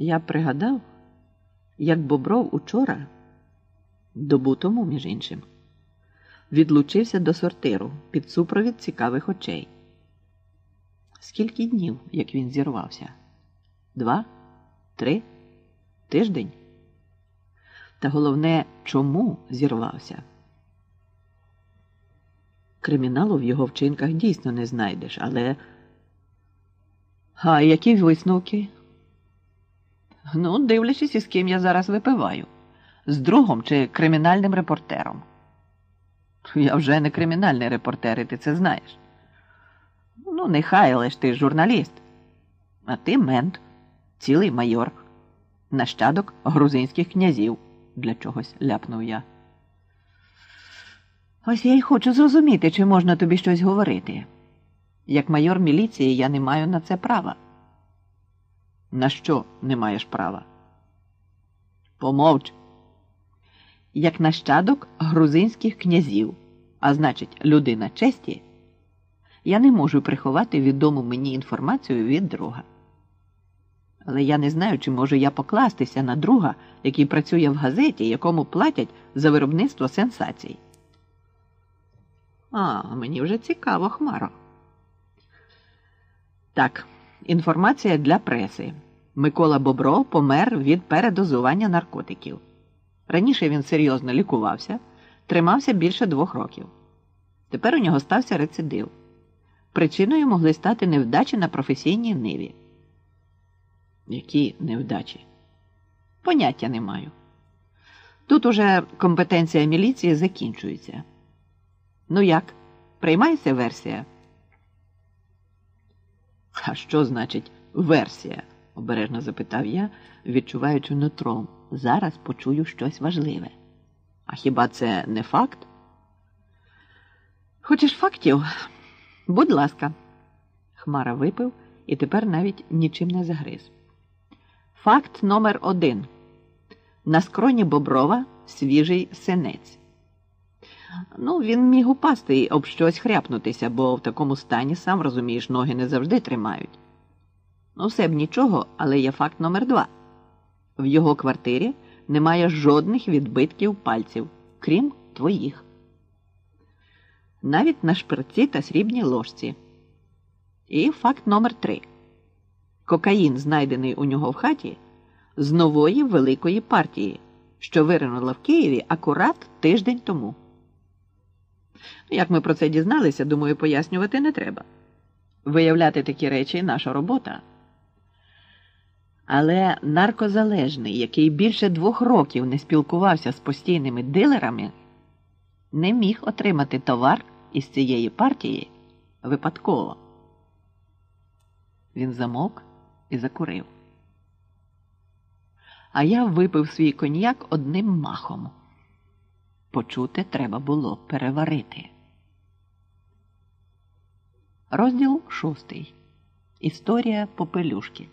Я пригадав, як Бобров учора, добу тому, між іншим, відлучився до сортиру під супровід цікавих очей. Скільки днів, як він зірвався? Два? Три? Тиждень? Та головне, чому зірвався? Криміналу в його вчинках дійсно не знайдеш, але. А які висновки? Ну, дивлячись, із ким я зараз випиваю, з другом чи кримінальним репортером. Я вже не кримінальний репортер, і ти це знаєш. Ну, нехай, але ж ти журналіст. А ти мент, цілий майор, нащадок грузинських князів, для чогось ляпнув я. Ось я й хочу зрозуміти, чи можна тобі щось говорити. Як майор міліції я не маю на це права. На що не маєш права? Помовч. Як нащадок грузинських князів, а значить, людина честі, я не можу приховати відому мені інформацію від друга. Але я не знаю, чи можу я покластися на друга, який працює в газеті, якому платять за виробництво сенсацій. А, мені вже цікаво, Хмаро. Так, інформація для преси. Микола Бобров помер від передозування наркотиків. Раніше він серйозно лікувався, тримався більше двох років. Тепер у нього стався рецидив. Причиною могли стати невдачі на професійній ниві. Які невдачі? Поняття не маю. Тут уже компетенція міліції закінчується. Ну як, приймається версія? А що значить версія? обережно запитав я, відчуваючи нутром. Зараз почую щось важливе. А хіба це не факт? Хочеш фактів? Будь ласка, Хмара випив і тепер навіть нічим не загриз. Факт номер один. На скроні Боброва свіжий синець. Ну, він міг упасти і об щось хряпнутися, бо в такому стані, сам розумієш, ноги не завжди тримають. Ну, все б нічого, але є факт номер два. В його квартирі немає жодних відбитків пальців, крім твоїх. Навіть на шприці та срібній ложці. І факт номер три. Кокаїн, знайдений у нього в хаті, з нової великої партії, що виринула в Києві акурат тиждень тому. Як ми про це дізналися, думаю, пояснювати не треба. Виявляти такі речі наша робота. Але наркозалежний, який більше двох років не спілкувався з постійними дилерами, не міг отримати товар із цієї партії випадково. Він замовк і закурив. А я випив свій коньяк одним махом. Почути треба було переварити. Розділ шостий. Історія попелюшки.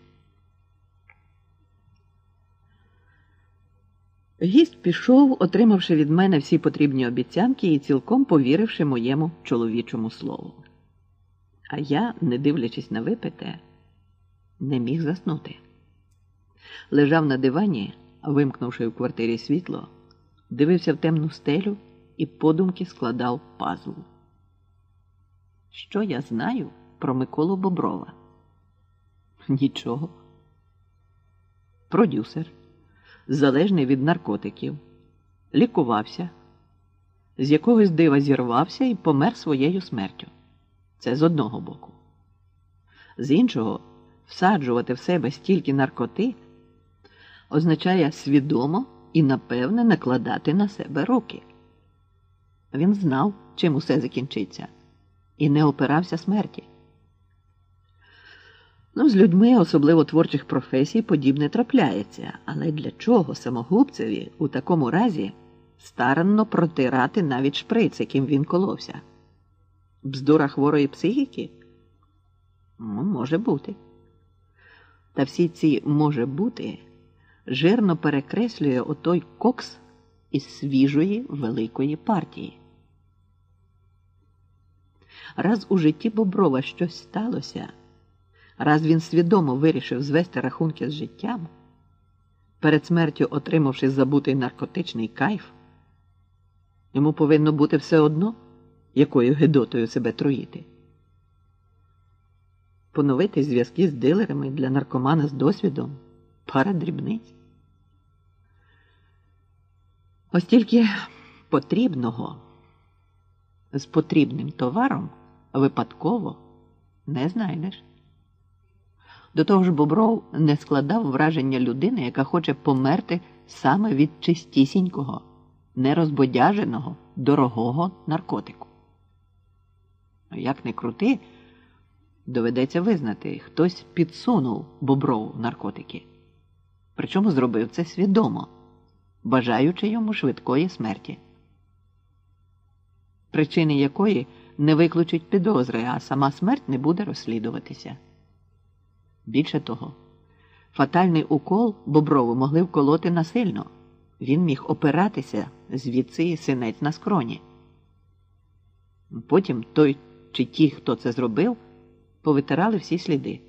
Гість пішов, отримавши від мене всі потрібні обіцянки і цілком повіривши моєму чоловічому слову. А я, не дивлячись на випите, не міг заснути. Лежав на дивані, вимкнувши в квартирі світло, дивився в темну стелю і подумки складав пазл. Що я знаю про Миколу Боброва? Нічого. Продюсер залежний від наркотиків, лікувався, з якогось дива зірвався і помер своєю смертю. Це з одного боку. З іншого, всаджувати в себе стільки наркоти означає свідомо і напевне накладати на себе руки. Він знав, чим усе закінчиться, і не опирався смерті. Ну, з людьми, особливо творчих професій, подібне трапляється, але для чого самогубцеві у такому разі старанно протирати навіть шприц, яким він коловся? Бздура хворої психіки? Ну, Може бути. Та всі ці може бути жирно перекреслює отой кокс із свіжої великої партії. Раз у житті Боброва щось сталося. Раз він свідомо вирішив звести рахунки з життям, перед смертю отримавши забутий наркотичний кайф, йому повинно бути все одно, якою гидотою себе труїти. Поновити зв'язки з дилерами для наркомана з досвідом пара дрібниць. Ось тільки потрібного з потрібним товаром випадково не знайдеш. До того ж, Бобров не складав враження людини, яка хоче померти саме від чистісінького, нерозбодяженого, дорогого наркотику. Як не крути, доведеться визнати, хтось підсунув Боброву наркотики. Причому зробив це свідомо, бажаючи йому швидкої смерті, причини якої не виключить підозри, а сама смерть не буде розслідуватися. Більше того, фатальний укол Боброву могли вколоти насильно. Він міг опиратися звідси і синець на скроні. Потім той чи ті, хто це зробив, повитирали всі сліди.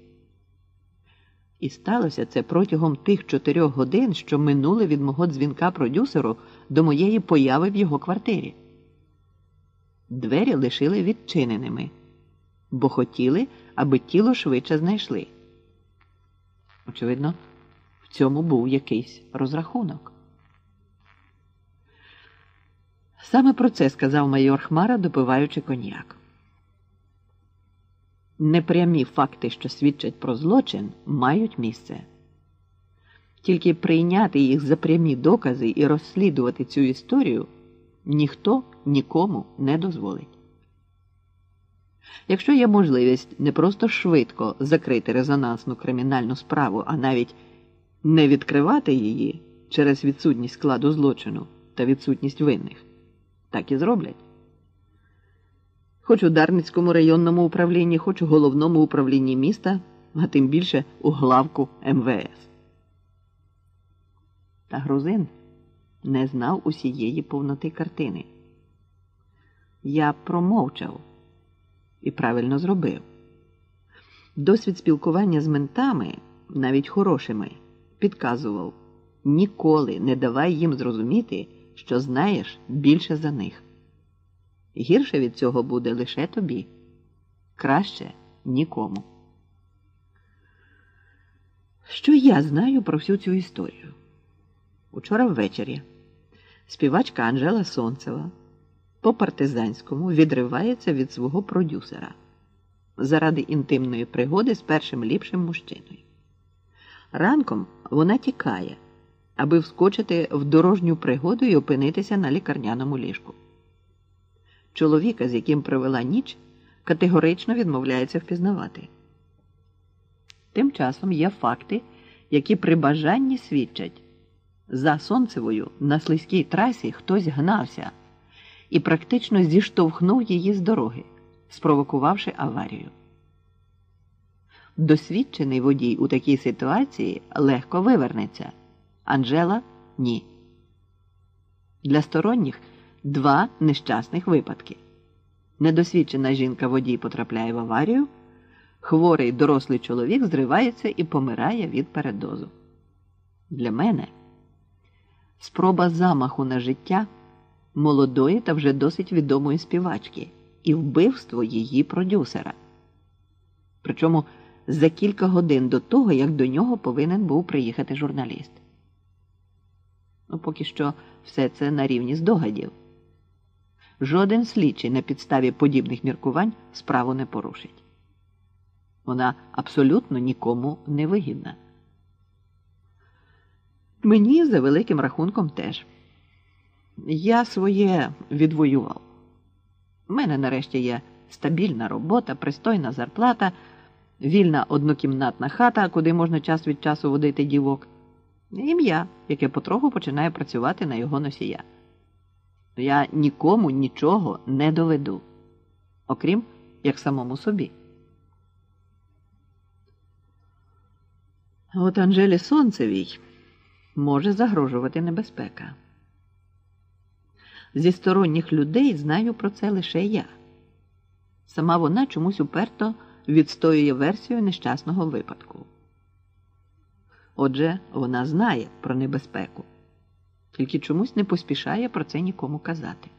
І сталося це протягом тих чотирьох годин, що минули від мого дзвінка продюсеру до моєї появи в його квартирі. Двері лишили відчиненими, бо хотіли, аби тіло швидше знайшли. Очевидно, в цьому був якийсь розрахунок. Саме про це сказав майор Хмара, допиваючи коньяк. Непрямі факти, що свідчать про злочин, мають місце. Тільки прийняти їх за прямі докази і розслідувати цю історію ніхто нікому не дозволить. Якщо є можливість не просто швидко закрити резонансну кримінальну справу, а навіть не відкривати її через відсутність складу злочину та відсутність винних, так і зроблять. Хоч у Дарницькому районному управлінні, хоч у головному управлінні міста, а тим більше у главку МВС. Та грузин не знав усієї повноти картини. Я промовчав і правильно зробив. Досвід спілкування з ментами, навіть хорошими, підказував ніколи не давай їм зрозуміти, що знаєш більше за них. Гірше від цього буде лише тобі, краще нікому. Що я знаю про всю цю історію? Учора ввечері співачка Анжела Сонцева по партизанському відривається від свого продюсера заради інтимної пригоди з першим ліпшим мужчиною. Ранком вона тікає, аби вскочити в дорожню пригоду і опинитися на лікарняному ліжку. Чоловіка, з яким провела ніч, категорично відмовляється впізнавати. Тим часом є факти, які при бажанні свідчать. За сонцевою на слизькій трасі хтось гнався і практично зіштовхнув її з дороги, спровокувавши аварію. Досвідчений водій у такій ситуації легко вивернеться. Анжела ні. Для сторонніх два нещасних випадки. Недосвідчена жінка водій потрапляє в аварію, хворий дорослий чоловік зривається і помирає від передозу. Для мене спроба замаху на життя молодої та вже досить відомої співачки і вбивство її продюсера. Причому за кілька годин до того, як до нього повинен був приїхати журналіст. Ну, поки що все це на рівні здогадів. Жоден слідчий на підставі подібних міркувань справу не порушить. Вона абсолютно нікому не вигідна. Мені за великим рахунком теж. Я своє відвоював. У мене нарешті є стабільна робота, пристойна зарплата, вільна однокімнатна хата, куди можна час від часу водити дівок, ім'я, яке потроху починає працювати на його носія. Я нікому нічого не доведу, окрім як самому собі. От Анжелі Сонцевій може загрожувати небезпека. Зі сторонніх людей знаю про це лише я. Сама вона чомусь уперто відстоює версію нещасного випадку. Отже, вона знає про небезпеку, тільки чомусь не поспішає про це нікому казати.